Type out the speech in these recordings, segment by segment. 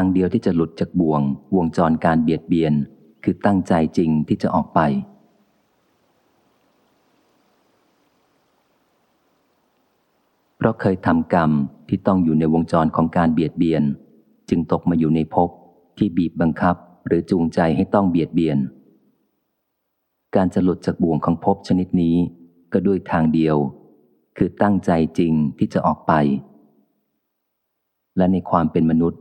ทางเดียวที่จะหลุดจากบ่วง วงจรการเบียดเบียน คือตั้งใจจริงที่จะออกไป เพราะเคยทำกรรมที่ต้องอยู่ในวงจรของการเบียดเบียน จึงตกมาอยู่ในภพที่บีบบังคับหรือจูงใจให้ต้องเบียดเบียน การจะหลุดจากบ่วงของภพชนิดนี้ ก็ด้วยทางเดียว คือตั้งใจจริงที่จะออกไป และในความเป็นมนุษย์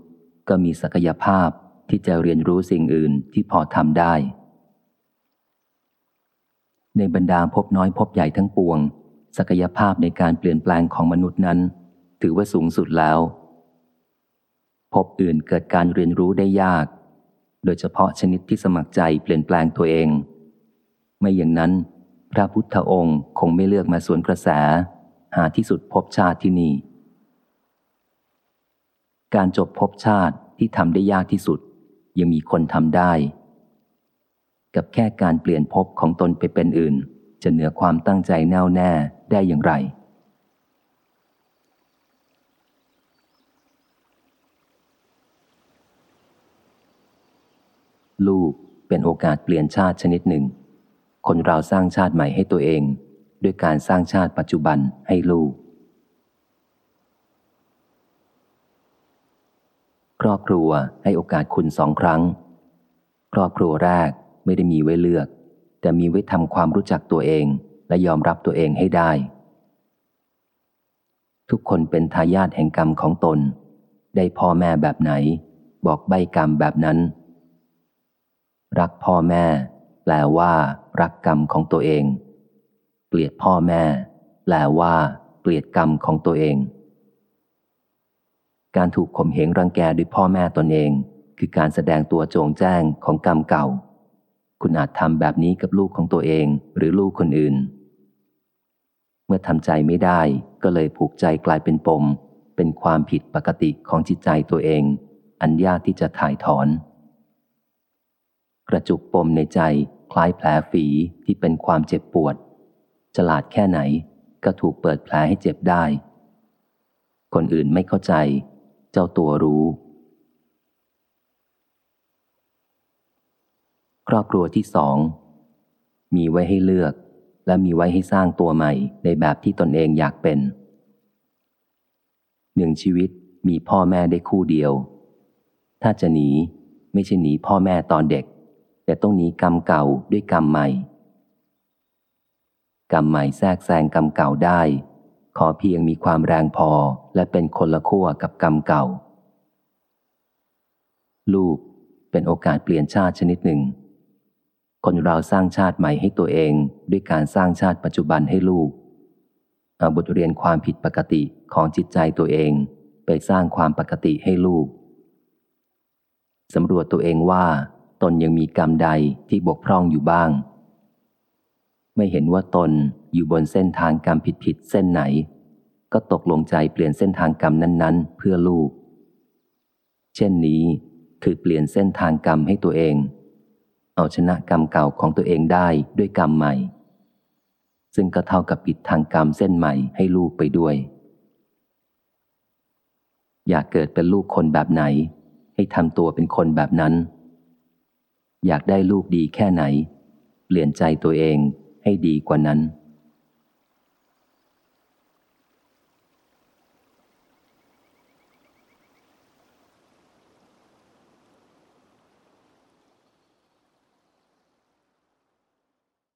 ก็มีศักยภาพที่จะเรียนรู้สิ่งอื่นที่พอทำได้ ในบรรดาพบน้อยพบใหญ่ทั้งปวง ศักยภาพในการเปลี่ยนแปลงของมนุษย์นั้น ถือว่าสูงสุดแล้ว พบอื่นเกิดการเรียนรู้ได้ยาก โดยเฉพาะชนิดที่สมัครใจเปลี่ยนแปลงตัวเอง ไม่อย่างนั้น พระพุทธองค์คงไม่เลือกมาสวนกระแส หาที่สุดพบชาติที่นี่ การจบภพชาติที่ทำได้ยากที่สุด ยังมีคนทำได้ กับแค่การเปลี่ยนภพของตนไปเป็นอื่น จะเหนือความตั้งใจแน่วแน่ได้อย่างไร ลูกเป็นโอกาสเปลี่ยนชาติชนิดหนึ่ง คนเราสร้างชาติใหม่ให้ตัวเอง ด้วยการสร้างชาติปัจจุบันให้ลูก ครอบครัวให้โอกาสคุณสองครั้ง ครอบครัวแรกไม่ได้มีไว้เลือก แต่มีไว้ทำความรู้จักตัวเองและยอมรับตัวเองให้ได้ ทุกคนเป็นทายาทแห่งกรรมของตน ได้พ่อแม่แบบไหน บอกใบกรรมแบบนั้น รักพ่อแม่ แปลว่า รักกรรมของตัวเอง เกลียดพ่อแม่ แปลว่า เกลียดกรรมของตัวเอง การถูกข่มเหงรังแกด้วยพ่อแม่ตนเอง คือการแสดงตัวโจงแจ้งของกรรมเก่า คุณอาจทำแบบนี้กับลูกของตัวเองหรือลูกคนอื่น เมื่อทำใจไม่ได้ก็เลยผูกใจกลายเป็นปม เป็นความผิดปกติของจิตใจตัวเอง อันยากที่จะถ่ายถอน กระจุกปมในใจคล้ายแผลฝีที่เป็นความเจ็บปวด ฉลาดแค่ไหนก็ถูกเปิดแผลให้เจ็บได้ คนอื่นไม่เข้าใจ เจ้าตัวรู้ ครอบครัวที่สอง มีไว้ให้เลือก และมีไว้ให้สร้างตัวใหม่ในแบบที่ตนเองอยากเป็นหนึ่งชีวิตมีพ่อแม่ได้คู่เดียว ถ้าจะหนีไม่ใช่หนีพ่อแม่ตอนเด็ก แต่ต้องหนีกรรมเก่าด้วยกรรมใหม่ กรรมใหม่แทรกแซงกรรมเก่าได้ ขอเพียงมีความแรงพอและเป็นคนละขั้วกับกรรมเก่า ลูกเป็นโอกาสเปลี่ยนชาติชนิดหนึ่ง คนเราสร้างชาติใหม่ให้ตัวเองด้วยการสร้างชาติปัจจุบันให้ลูก เอาบทเรียนความผิดปกติของจิตใจตัวเอง ไปสร้างความปกติให้ลูกสำรวจตัวเองว่า ตนยังมีกรรมใดที่บกพร่องอยู่บ้าง ไม่เห็นว่าตนอยู่บนเส้นทางกรรมผิดๆเส้นไหน ก็ตกลงใจเปลี่ยนเส้นทางกรรมนั้น ๆ เพื่อลูก เช่นนี้คือเปลี่ยนเส้นทางกรรมให้ตัวเอง เอาชนะกรรมเก่าของตัวเองได้ด้วยกรรมใหม่ ซึ่งก็เท่ากับปิดทางกรรมเส้นใหม่ให้ลูกไปด้วย อยากเกิดเป็นลูกคนแบบไหน ให้ทำตัวเป็นคนแบบนั้น อยากได้ลูกดีแค่ไหน เปลี่ยนใจตัวเอง ให้ดีกว่านั้น